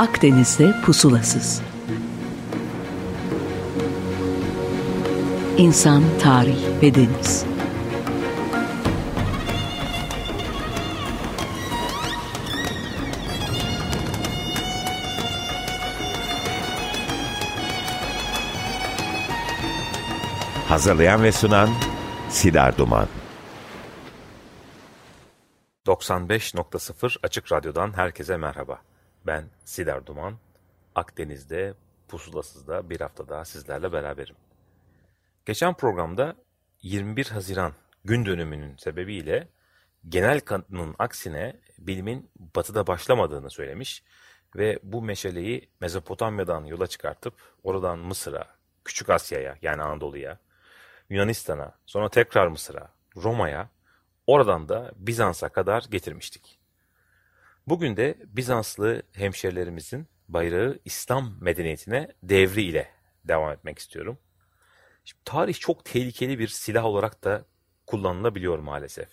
Akdeniz'de pusulasız. İnsan, tarih ve deniz. Hazırlayan ve sunan Sidar Duman. 95.0 Açık Radyo'dan herkese merhaba. Ben Sidar Duman. Akdeniz'de Pusulasız'da bir hafta daha sizlerle beraberim. Geçen programda 21 Haziran gün dönümünün sebebiyle genel kanının aksine bilimin batıda başlamadığını söylemiş ve bu meşaleyi Mezopotamya'dan yola çıkartıp oradan Mısır'a, Küçük Asya'ya yani Anadolu'ya, Yunanistan'a, sonra tekrar Mısır'a, Roma'ya, oradan da Bizans'a kadar getirmiştik. Bugün de Bizanslı hemşerilerimizin bayrağı İslam medeniyetine devri ile devam etmek istiyorum. Şimdi, tarih çok tehlikeli bir silah olarak da kullanılabiliyor maalesef.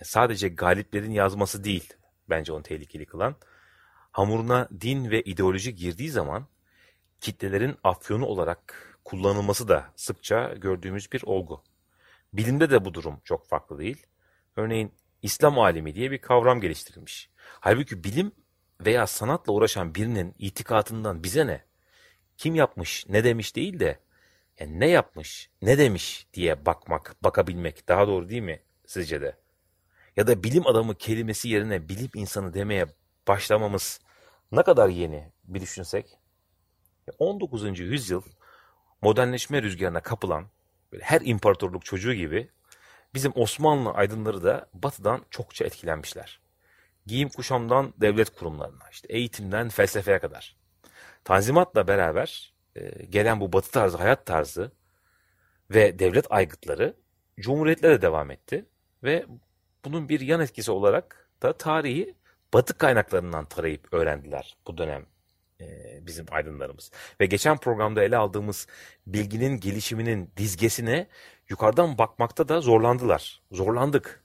Yani sadece galiplerin yazması değil bence onu tehlikeli kılan. Hamuruna din ve ideoloji girdiği zaman kitlelerin afyonu olarak kullanılması da sıkça gördüğümüz bir olgu. Bilimde de bu durum çok farklı değil. Örneğin İslam alimi diye bir kavram geliştirilmiş. Halbuki bilim veya sanatla uğraşan birinin itikatından bize ne? Kim yapmış, ne demiş değil de yani ne yapmış, ne demiş diye bakmak, bakabilmek daha doğru değil mi sizce de? Ya da bilim adamı kelimesi yerine bilim insanı demeye başlamamız ne kadar yeni bir düşünsek? 19. yüzyıl modernleşme rüzgarına kapılan her imparatorluk çocuğu gibi bizim Osmanlı aydınları da batıdan çokça etkilenmişler. Giyim kuşamdan devlet kurumlarına, işte eğitimden felsefeye kadar. Tanzimatla beraber e, gelen bu batı tarzı hayat tarzı ve devlet aygıtları cumhuriyetlere devam etti ve bunun bir yan etkisi olarak da tarihi batı kaynaklarından tarayıp öğrendiler bu dönem bizim aydınlarımız. Ve geçen programda ele aldığımız bilginin gelişiminin dizgesine yukarıdan bakmakta da zorlandılar. Zorlandık.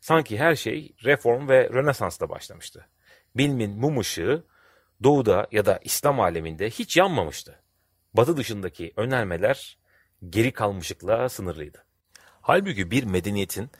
Sanki her şey reform ve rönesansla başlamıştı. Bilimin mum ışığı doğuda ya da İslam aleminde hiç yanmamıştı. Batı dışındaki önermeler geri kalmışlıkla sınırlıydı. Halbuki bir medeniyetin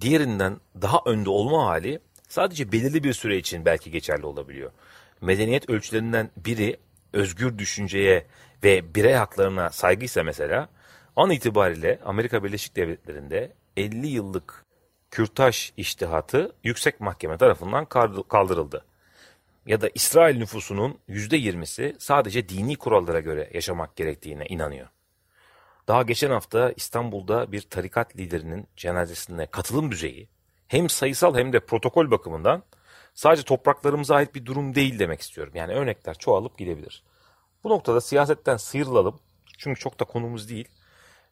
diğerinden daha önde olma hali sadece belirli bir süre için belki geçerli olabiliyor medeniyet ölçülerinden biri özgür düşünceye ve birey haklarına saygıysa mesela an itibariyle Amerika Birleşik Devletleri'nde 50 yıllık kürtaj iştihatı yüksek mahkeme tarafından kaldırıldı. Ya da İsrail nüfusunun %20'si sadece dini kurallara göre yaşamak gerektiğine inanıyor. Daha geçen hafta İstanbul'da bir tarikat liderinin cenazesine katılım düzeyi hem sayısal hem de protokol bakımından sadece topraklarımıza ait bir durum değil demek istiyorum. Yani örnekler çoğalıp gidebilir. Bu noktada siyasetten sıyrılalım. Çünkü çok da konumuz değil.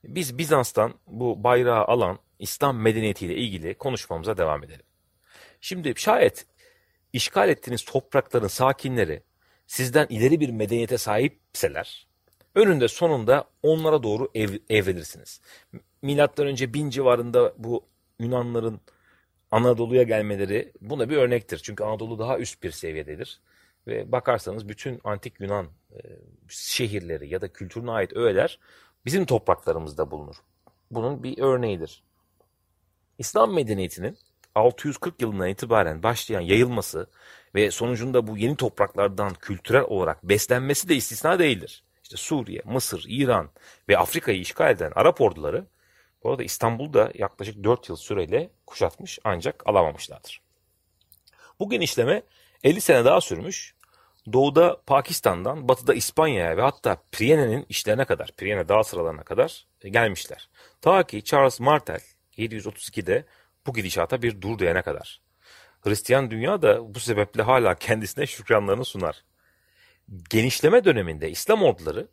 Biz Bizans'tan bu bayrağı alan İslam medeniyetiyle ilgili konuşmamıza devam edelim. Şimdi şayet işgal ettiğiniz toprakların sakinleri sizden ileri bir medeniyete sahipseler, önünde sonunda onlara doğru ev, evrilirsiniz. Milattan önce bin civarında bu Yunanların Anadolu'ya gelmeleri buna bir örnektir. Çünkü Anadolu daha üst bir seviyededir. Ve bakarsanız bütün antik Yunan e, şehirleri ya da kültürüne ait öğeler bizim topraklarımızda bulunur. Bunun bir örneğidir. İslam medeniyetinin 640 yılından itibaren başlayan yayılması ve sonucunda bu yeni topraklardan kültürel olarak beslenmesi de istisna değildir. İşte Suriye, Mısır, İran ve Afrika'yı işgal eden Arap orduları bu arada İstanbul'da yaklaşık 4 yıl süreyle kuşatmış ancak alamamışlardır. Bu genişleme 50 sene daha sürmüş. Doğuda Pakistan'dan, batıda İspanya'ya ve hatta Priene'nin işlerine kadar, Priene dağ sıralarına kadar gelmişler. Ta ki Charles Martel 732'de bu gidişata bir dur diyene kadar. Hristiyan dünya da bu sebeple hala kendisine şükranlarını sunar. Genişleme döneminde İslam orduları e,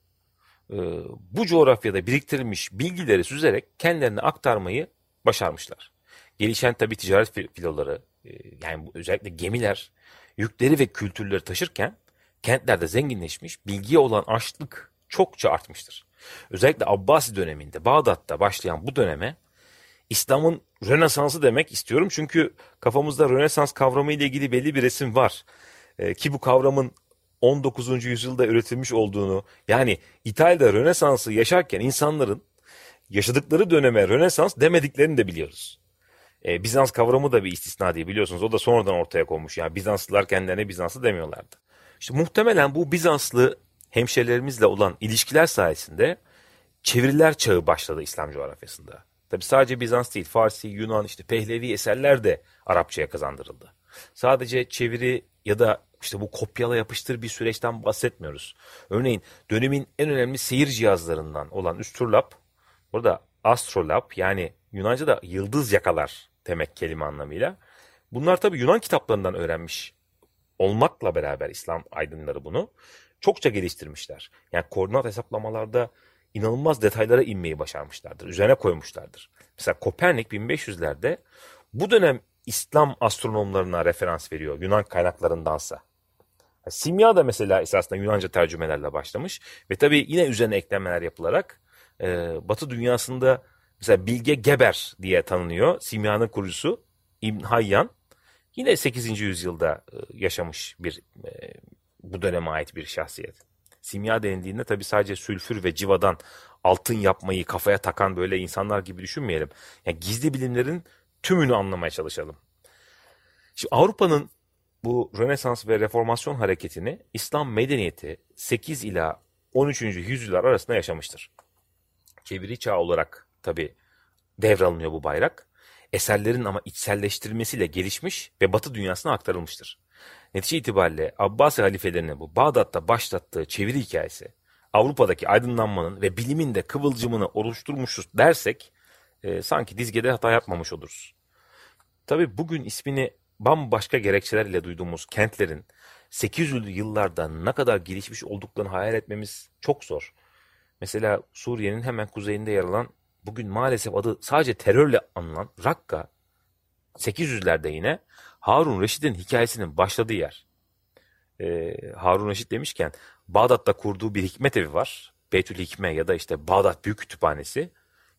bu coğrafyada biriktirilmiş bilgileri süzerek kendilerine aktarmayı başarmışlar. Gelişen tabi ticaret filoları, e, yani özellikle gemiler, yükleri ve kültürleri taşırken kentlerde zenginleşmiş, bilgiye olan açlık çokça artmıştır. Özellikle Abbasi döneminde Bağdat'ta başlayan bu döneme İslam'ın Rönesansı demek istiyorum. Çünkü kafamızda Rönesans kavramı ile ilgili belli bir resim var. E, ki bu kavramın 19. yüzyılda üretilmiş olduğunu yani İtalya'da Rönesans'ı yaşarken insanların yaşadıkları döneme Rönesans demediklerini de biliyoruz. Ee, Bizans kavramı da bir istisna diye biliyorsunuz. O da sonradan ortaya konmuş. Yani Bizanslılar kendilerine Bizanslı demiyorlardı. İşte muhtemelen bu Bizanslı hemşerilerimizle olan ilişkiler sayesinde çeviriler çağı başladı İslam coğrafyasında. Tabi sadece Bizans değil, Farsi, Yunan, işte Pehlevi eserler de Arapçaya kazandırıldı. Sadece çeviri ya da işte bu kopyala yapıştır bir süreçten bahsetmiyoruz. Örneğin dönemin en önemli seyir cihazlarından olan Üstürlap, burada astrolab yani Yunanca'da yıldız yakalar demek kelime anlamıyla. Bunlar tabi Yunan kitaplarından öğrenmiş olmakla beraber İslam aydınları bunu çokça geliştirmişler. Yani koordinat hesaplamalarda inanılmaz detaylara inmeyi başarmışlardır. Üzerine koymuşlardır. Mesela Kopernik 1500'lerde bu dönem İslam astronomlarına referans veriyor Yunan kaynaklarındansa. Simya da mesela esasında Yunanca tercümelerle başlamış ve tabii yine üzerine eklemeler yapılarak e, Batı dünyasında mesela Bilge Geber diye tanınıyor. Simyanın kurucusu İbn Hayyan yine 8. yüzyılda e, yaşamış bir e, bu döneme ait bir şahsiyet. Simya denildiğinde tabii sadece sülfür ve civadan altın yapmayı kafaya takan böyle insanlar gibi düşünmeyelim. Yani gizli bilimlerin tümünü anlamaya çalışalım. Şimdi Avrupa'nın bu Rönesans ve Reformasyon hareketini İslam medeniyeti 8 ila 13. yüzyıllar arasında yaşamıştır. Çeviri çağı olarak tabi devralınıyor bu bayrak. Eserlerin ama içselleştirilmesiyle gelişmiş ve Batı dünyasına aktarılmıştır. Netice itibariyle Abbasi halifelerinin bu Bağdat'ta başlattığı çeviri hikayesi Avrupa'daki aydınlanmanın ve bilimin de kıvılcımını oluşturmuşuz dersek e, sanki dizgede hata yapmamış oluruz. Tabi bugün ismini bambaşka gerekçelerle duyduğumuz kentlerin 800'lü yıllarda ne kadar gelişmiş olduklarını hayal etmemiz çok zor. Mesela Suriye'nin hemen kuzeyinde yer alan bugün maalesef adı sadece terörle anılan Rakka 800'lerde yine Harun Reşit'in hikayesinin başladığı yer. Ee, Harun Reşit demişken Bağdat'ta kurduğu bir hikmet evi var. Beytül Hikme ya da işte Bağdat Büyük Kütüphanesi.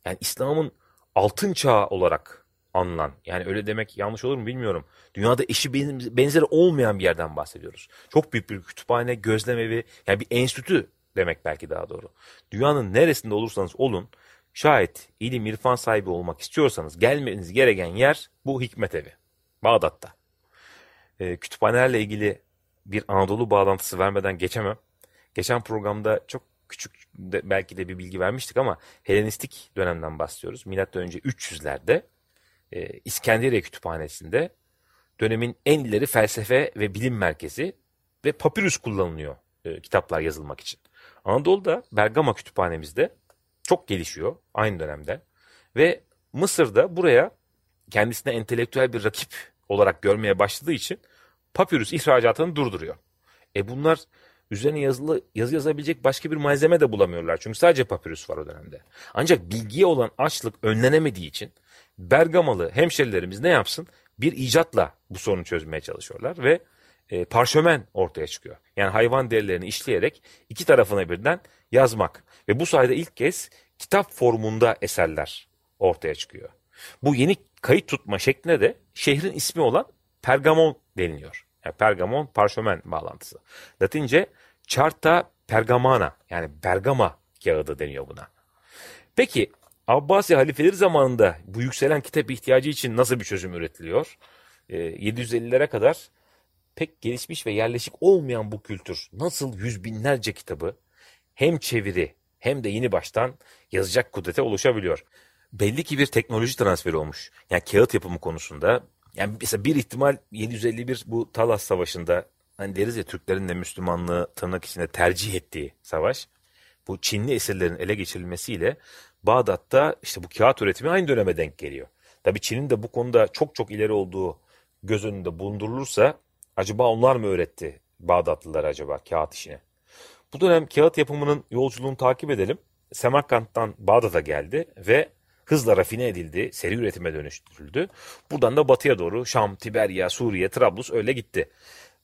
Yani İslam'ın altın çağı olarak anılan yani öyle demek yanlış olur mu bilmiyorum. Dünyada eşi benzeri olmayan bir yerden bahsediyoruz. Çok büyük bir kütüphane, gözlem evi yani bir enstitü demek belki daha doğru. Dünyanın neresinde olursanız olun şayet ilim irfan sahibi olmak istiyorsanız gelmeniz gereken yer bu hikmet evi. Bağdat'ta. Ee, kütüphanelerle ilgili bir Anadolu bağlantısı vermeden geçemem. Geçen programda çok küçük de, belki de bir bilgi vermiştik ama Helenistik dönemden bahsediyoruz. Milattan önce 300'lerde e, İskenderiye Kütüphanesi'nde dönemin en ileri felsefe ve bilim merkezi ve papirüs kullanılıyor e, kitaplar yazılmak için. Anadolu'da Bergama Kütüphanemizde çok gelişiyor aynı dönemde ve Mısır'da buraya kendisine entelektüel bir rakip olarak görmeye başladığı için papirüs ihracatını durduruyor. E bunlar üzerine yazılı, yazı yazabilecek başka bir malzeme de bulamıyorlar. Çünkü sadece papirüs var o dönemde. Ancak bilgiye olan açlık önlenemediği için Bergamalı hemşerilerimiz ne yapsın? Bir icatla bu sorunu çözmeye çalışıyorlar ve e, parşömen ortaya çıkıyor. Yani hayvan derilerini işleyerek iki tarafına birden yazmak. Ve bu sayede ilk kez kitap formunda eserler ortaya çıkıyor. Bu yeni kayıt tutma şekline de şehrin ismi olan Pergamon deniliyor. Yani Pergamon parşömen bağlantısı. Latince Charta Pergamana yani Bergama kağıdı deniyor buna. Peki Abbasi halifeleri zamanında bu yükselen kitap ihtiyacı için nasıl bir çözüm üretiliyor? E, ee, 750'lere kadar pek gelişmiş ve yerleşik olmayan bu kültür nasıl yüz binlerce kitabı hem çeviri hem de yeni baştan yazacak kudrete ulaşabiliyor. Belli ki bir teknoloji transferi olmuş. Yani kağıt yapımı konusunda yani mesela bir ihtimal 751 bu Talas Savaşı'nda hani deriz ya Türklerin de Müslümanlığı tırnak içinde tercih ettiği savaş. Bu Çinli esirlerin ele geçirilmesiyle Bağdat'ta işte bu kağıt üretimi aynı döneme denk geliyor. Tabi Çin'in de bu konuda çok çok ileri olduğu göz önünde bulundurulursa acaba onlar mı öğretti Bağdatlılar acaba kağıt işini? Bu dönem kağıt yapımının yolculuğunu takip edelim. Semerkant'tan Bağdat'a geldi ve hızla rafine edildi, seri üretime dönüştürüldü. Buradan da batıya doğru Şam, Tiberya, Suriye, Trablus öyle gitti.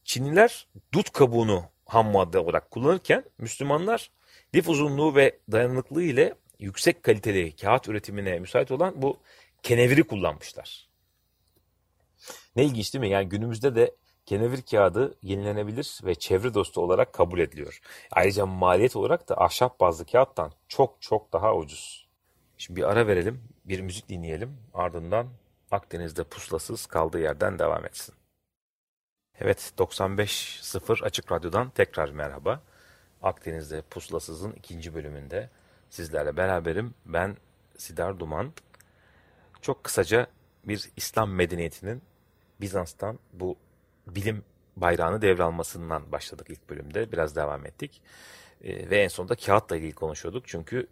Çinliler dut kabuğunu ham madde olarak kullanırken Müslümanlar lif uzunluğu ve dayanıklılığı ile yüksek kaliteli kağıt üretimine müsait olan bu keneviri kullanmışlar. Ne ilginç değil mi? Yani günümüzde de kenevir kağıdı yenilenebilir ve çevre dostu olarak kabul ediliyor. Ayrıca maliyet olarak da ahşap bazlı kağıttan çok çok daha ucuz. Şimdi bir ara verelim, bir müzik dinleyelim. Ardından Akdeniz'de pusulasız kaldığı yerden devam etsin. Evet 95.0 Açık Radyo'dan tekrar merhaba. Akdeniz'de Pusulasız'ın ikinci bölümünde sizlerle beraberim. Ben Sidar Duman. Çok kısaca bir İslam medeniyetinin Bizans'tan bu bilim bayrağını devralmasından başladık ilk bölümde. Biraz devam ettik. E, ve en sonunda kağıtla ilgili konuşuyorduk. Çünkü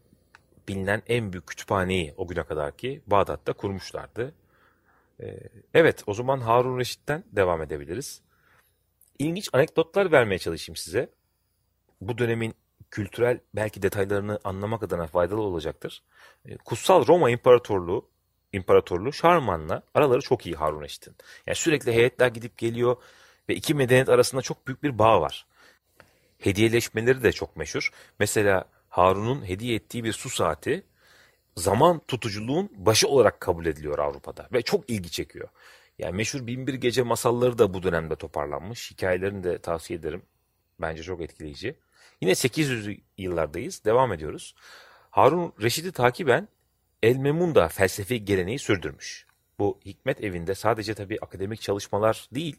bilinen en büyük kütüphaneyi o güne kadar ki Bağdat'ta kurmuşlardı. E, evet o zaman Harun Reşit'ten devam edebiliriz. İlginç anekdotlar vermeye çalışayım size. Bu dönemin kültürel belki detaylarını anlamak adına faydalı olacaktır. E, Kutsal Roma İmparatorluğu İmparatorluğu Şarman'la araları çok iyi Harun Reşit'in. Yani sürekli heyetler gidip geliyor ve iki medeniyet arasında çok büyük bir bağ var. Hediyeleşmeleri de çok meşhur. Mesela Harun'un hediye ettiği bir su saati zaman tutuculuğun başı olarak kabul ediliyor Avrupa'da ve çok ilgi çekiyor. Yani meşhur Binbir Gece masalları da bu dönemde toparlanmış. Hikayelerini de tavsiye ederim. Bence çok etkileyici. Yine 800 yıllardayız. Devam ediyoruz. Harun Reşit'i takiben El Memun da felsefi geleneği sürdürmüş. Bu hikmet evinde sadece tabii akademik çalışmalar değil,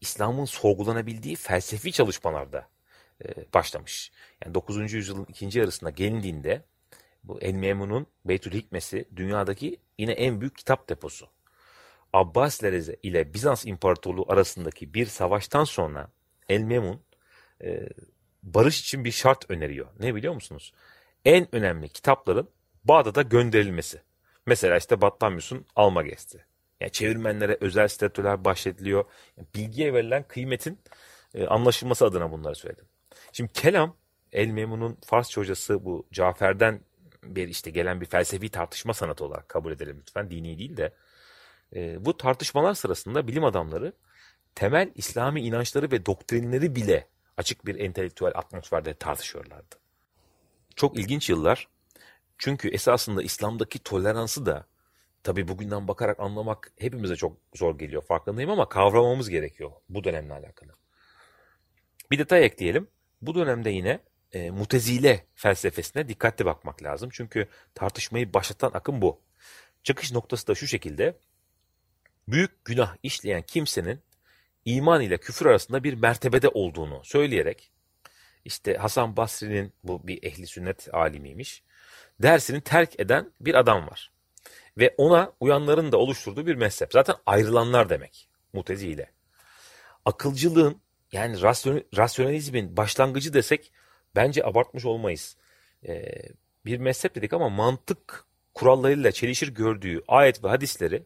İslam'ın sorgulanabildiği felsefi çalışmalarda başlamış. Yani 9. yüzyılın ikinci yarısına gelindiğinde bu El Memun'un Beytül Hikmesi dünyadaki yine en büyük kitap deposu. Abbasiler ile Bizans İmparatorluğu arasındaki bir savaştan sonra El Memun e, barış için bir şart öneriyor. Ne biliyor musunuz? En önemli kitapların Bağdat'a gönderilmesi. Mesela işte Batlamyus'un alma gesti. Yani çevirmenlere özel statüler bahşediliyor. Yani bilgiye verilen kıymetin e, anlaşılması adına bunları söyledim. Şimdi kelam El Memun'un Farsça hocası bu Cafer'den bir işte gelen bir felsefi tartışma sanatı olarak kabul edelim lütfen. Dini değil de. E, bu tartışmalar sırasında bilim adamları temel İslami inançları ve doktrinleri bile açık bir entelektüel atmosferde tartışıyorlardı. Çok ilginç yıllar. Çünkü esasında İslam'daki toleransı da tabi bugünden bakarak anlamak hepimize çok zor geliyor farkındayım ama kavramamız gerekiyor bu dönemle alakalı. Bir detay ekleyelim. Bu dönemde yine e, mutezile felsefesine dikkatli bakmak lazım. Çünkü tartışmayı başlatan akım bu. Çıkış noktası da şu şekilde. Büyük günah işleyen kimsenin iman ile küfür arasında bir mertebede olduğunu söyleyerek işte Hasan Basri'nin bu bir ehli sünnet alimiymiş. Dersini terk eden bir adam var. Ve ona uyanların da oluşturduğu bir mezhep. Zaten ayrılanlar demek mutezile. Akılcılığın yani rasyonalizmin başlangıcı desek bence abartmış olmayız. Ee, bir mezhep dedik ama mantık kurallarıyla çelişir gördüğü ayet ve hadisleri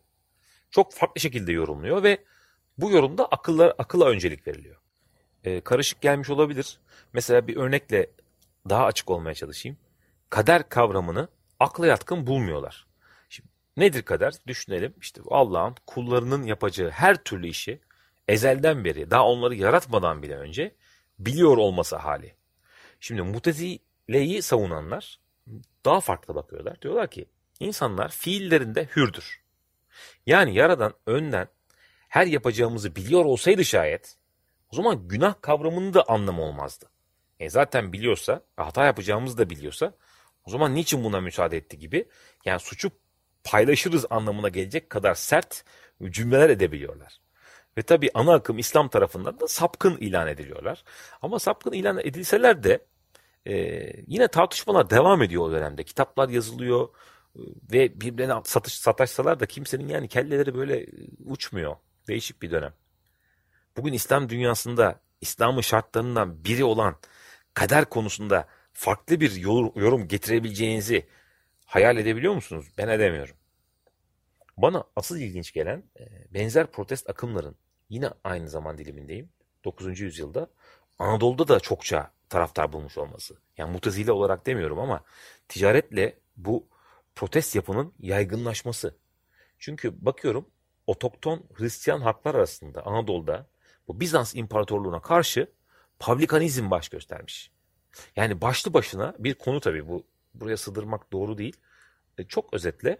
çok farklı şekilde yorumluyor ve bu yorumda akıllar, akıla öncelik veriliyor. Ee, karışık gelmiş olabilir. Mesela bir örnekle daha açık olmaya çalışayım. Kader kavramını akla yatkın bulmuyorlar. Şimdi, nedir kader? Düşünelim. İşte Allah'ın kullarının yapacağı her türlü işi ezelden beri, daha onları yaratmadan bile önce biliyor olması hali. Şimdi mutezileyi savunanlar daha farklı bakıyorlar. Diyorlar ki insanlar fiillerinde hürdür. Yani yaradan önden her yapacağımızı biliyor olsaydı şayet o zaman günah kavramının da anlamı olmazdı. E zaten biliyorsa, hata yapacağımızı da biliyorsa o zaman niçin buna müsaade etti gibi yani suçu paylaşırız anlamına gelecek kadar sert cümleler edebiliyorlar. Ve tabi ana akım İslam tarafından da sapkın ilan ediliyorlar. Ama sapkın ilan edilseler de e, yine tartışmalar devam ediyor o dönemde. Kitaplar yazılıyor e, ve birbirine satış, sataşsalar da kimsenin yani kelleleri böyle uçmuyor. Değişik bir dönem. Bugün İslam dünyasında İslam'ın şartlarından biri olan kader konusunda farklı bir yorum getirebileceğinizi hayal edebiliyor musunuz? Ben edemiyorum. Bana asıl ilginç gelen e, benzer protest akımların yine aynı zaman dilimindeyim. 9. yüzyılda Anadolu'da da çokça taraftar bulmuş olması. Yani mutezile olarak demiyorum ama ticaretle bu protest yapının yaygınlaşması. Çünkü bakıyorum otokton Hristiyan halklar arasında Anadolu'da bu Bizans İmparatorluğu'na karşı publikanizm baş göstermiş. Yani başlı başına bir konu tabii bu buraya sığdırmak doğru değil. E, çok özetle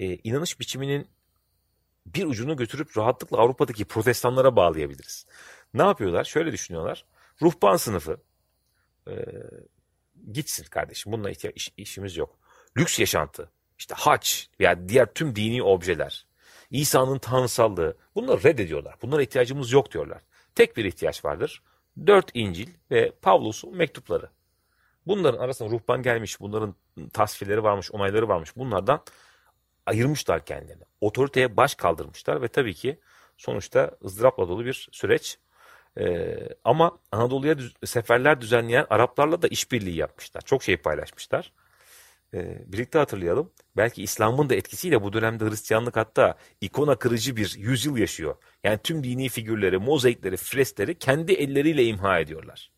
e, inanış biçiminin bir ucunu götürüp rahatlıkla Avrupa'daki protestanlara bağlayabiliriz. Ne yapıyorlar? Şöyle düşünüyorlar. Ruhban sınıfı e, gitsin kardeşim bununla ihtiyaç, iş, işimiz yok. Lüks yaşantı, işte haç veya diğer tüm dini objeler, İsa'nın tanrısallığı bunları reddediyorlar. Bunlara ihtiyacımız yok diyorlar. Tek bir ihtiyaç vardır. Dört İncil ve Pavlus'un mektupları. Bunların arasında ruhban gelmiş, bunların tasvirleri varmış, onayları varmış. Bunlardan ayırmışlar kendilerini. Otoriteye baş kaldırmışlar ve tabii ki sonuçta ızdırapla dolu bir süreç. Ee, ama Anadolu'ya düz- seferler düzenleyen Araplarla da işbirliği yapmışlar. Çok şey paylaşmışlar. Ee, birlikte hatırlayalım. Belki İslam'ın da etkisiyle bu dönemde Hristiyanlık hatta ikona kırıcı bir yüzyıl yaşıyor. Yani tüm dini figürleri, mozaikleri, freskleri kendi elleriyle imha ediyorlar.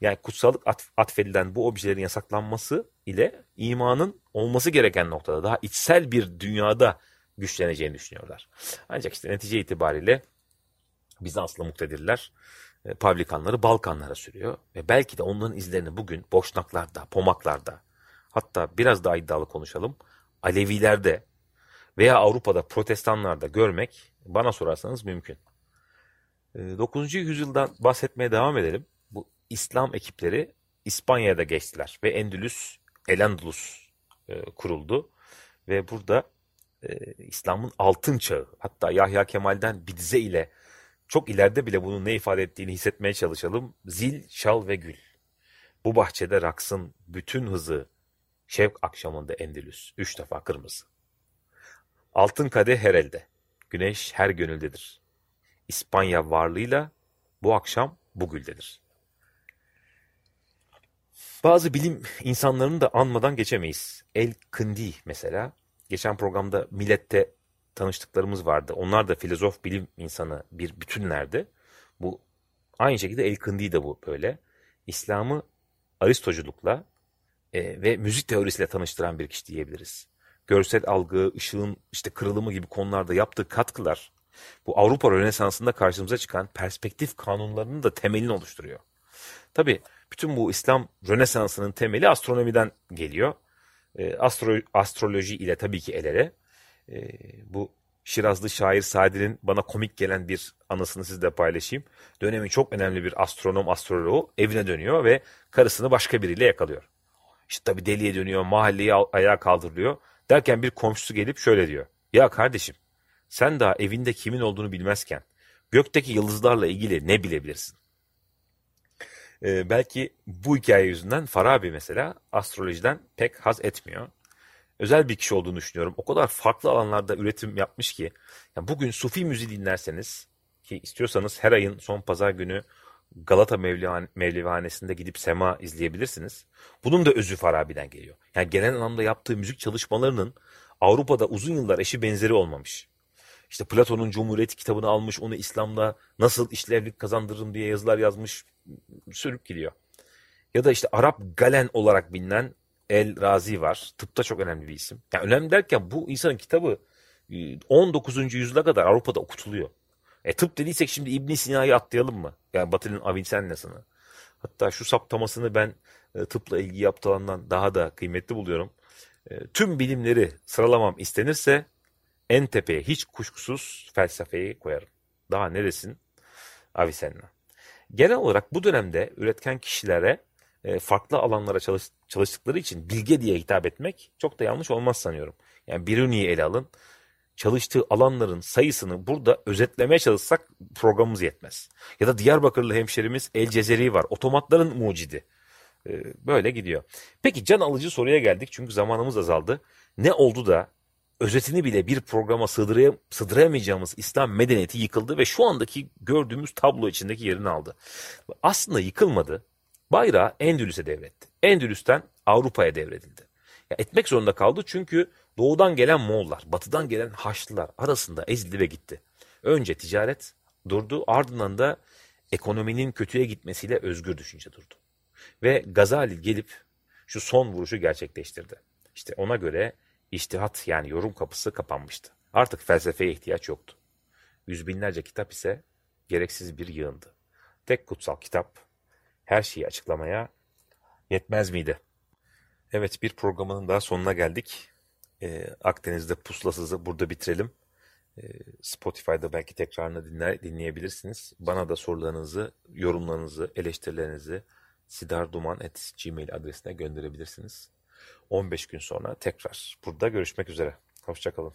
Yani kutsallık atf- atfedilen bu objelerin yasaklanması ile imanın olması gereken noktada daha içsel bir dünyada güçleneceğini düşünüyorlar. Ancak işte netice itibariyle Bizanslı muktedirler e, Pavlikanları Balkanlara sürüyor ve belki de onların izlerini bugün Boşnaklarda, Pomaklarda hatta biraz daha iddialı konuşalım Alevilerde veya Avrupa'da protestanlarda görmek bana sorarsanız mümkün. E, 9. yüzyıldan bahsetmeye devam edelim. İslam ekipleri İspanya'da geçtiler ve Endülüs, El-Andalus e, kuruldu ve burada e, İslam'ın altın çağı hatta Yahya Kemal'den bir dize ile çok ileride bile bunun ne ifade ettiğini hissetmeye çalışalım. Zil, şal ve gül. Bu bahçede raksın bütün hızı, şevk akşamında Endülüs, üç defa kırmızı. Altın kadeh her elde, güneş her gönüldedir. İspanya varlığıyla bu akşam bu güldedir. Bazı bilim insanlarını da anmadan geçemeyiz. El Kindi mesela. Geçen programda Millet'te tanıştıklarımız vardı. Onlar da filozof bilim insanı bir bütünlerdi. Bu aynı şekilde El Kindi de bu böyle. İslam'ı Aristoculukla e, ve müzik teorisiyle tanıştıran bir kişi diyebiliriz. Görsel algı, ışığın işte kırılımı gibi konularda yaptığı katkılar bu Avrupa Rönesansı'nda karşımıza çıkan perspektif kanunlarının da temelini oluşturuyor. Tabi bütün bu İslam Rönesansı'nın temeli astronomiden geliyor. E, astro, astroloji ile tabii ki el ele. E, bu Şirazlı şair Sadi'nin bana komik gelen bir anısını sizle paylaşayım. Dönemin çok önemli bir astronom astroloğu evine dönüyor ve karısını başka biriyle yakalıyor. İşte tabii deliye dönüyor, mahalleyi al- ayağa kaldırılıyor. Derken bir komşusu gelip şöyle diyor. Ya kardeşim sen daha evinde kimin olduğunu bilmezken gökteki yıldızlarla ilgili ne bilebilirsin? Ee, belki bu hikaye yüzünden Farabi mesela astrolojiden pek haz etmiyor. Özel bir kişi olduğunu düşünüyorum. O kadar farklı alanlarda üretim yapmış ki. Yani bugün Sufi müziği dinlerseniz ki istiyorsanız her ayın son pazar günü Galata Mevlihan- gidip sema izleyebilirsiniz. Bunun da özü Farabi'den geliyor. Yani genel anlamda yaptığı müzik çalışmalarının Avrupa'da uzun yıllar eşi benzeri olmamış. İşte Platon'un Cumhuriyeti kitabını almış, onu İslam'da nasıl işlevlik kazandırırım diye yazılar yazmış, sürüp gidiyor. Ya da işte Arap Galen olarak bilinen El Razi var. Tıpta çok önemli bir isim. Yani önemli derken bu insanın kitabı e, 19. yüzyıla kadar Avrupa'da okutuluyor. E tıp dediysek şimdi İbn Sina'yı atlayalım mı? Yani Batı'nın Avicennes'ını. Hatta şu saptamasını ben e, tıpla ilgi yaptığı alandan daha da kıymetli buluyorum. E, tüm bilimleri sıralamam istenirse en tepeye hiç kuşkusuz felsefeyi koyarım. Daha ne desin Avicenna. Genel olarak bu dönemde üretken kişilere e, farklı alanlara çalış- çalıştıkları için bilge diye hitap etmek çok da yanlış olmaz sanıyorum. Yani Biruni'yi ele alın. Çalıştığı alanların sayısını burada özetlemeye çalışsak programımız yetmez. Ya da Diyarbakırlı hemşerimiz El Cezeri var. Otomatların mucidi. E, böyle gidiyor. Peki can alıcı soruya geldik çünkü zamanımız azaldı. Ne oldu da özetini bile bir programa sığdıraya, sığdıramayacağımız İslam medeniyeti yıkıldı ve şu andaki gördüğümüz tablo içindeki yerini aldı. Aslında yıkılmadı. Bayrağı Endülüs'e devretti. Endülüs'ten Avrupa'ya devredildi. Ya etmek zorunda kaldı çünkü doğudan gelen Moğollar, batıdan gelen Haçlılar arasında ezildi ve gitti. Önce ticaret durdu, ardından da ekonominin kötüye gitmesiyle özgür düşünce durdu. Ve Gazali gelip şu son vuruşu gerçekleştirdi. İşte ona göre İçtihat yani yorum kapısı kapanmıştı. Artık felsefeye ihtiyaç yoktu. Yüz binlerce kitap ise gereksiz bir yığındı. Tek kutsal kitap her şeyi açıklamaya yetmez miydi? Evet bir programının daha sonuna geldik. Ee, Akdeniz'de pusulasızı burada bitirelim. E, Spotify'da belki tekrarını dinler, dinleyebilirsiniz. Bana da sorularınızı, yorumlarınızı, eleştirilerinizi sidarduman.gmail adresine gönderebilirsiniz. 15 gün sonra tekrar burada görüşmek üzere. Hoşçakalın.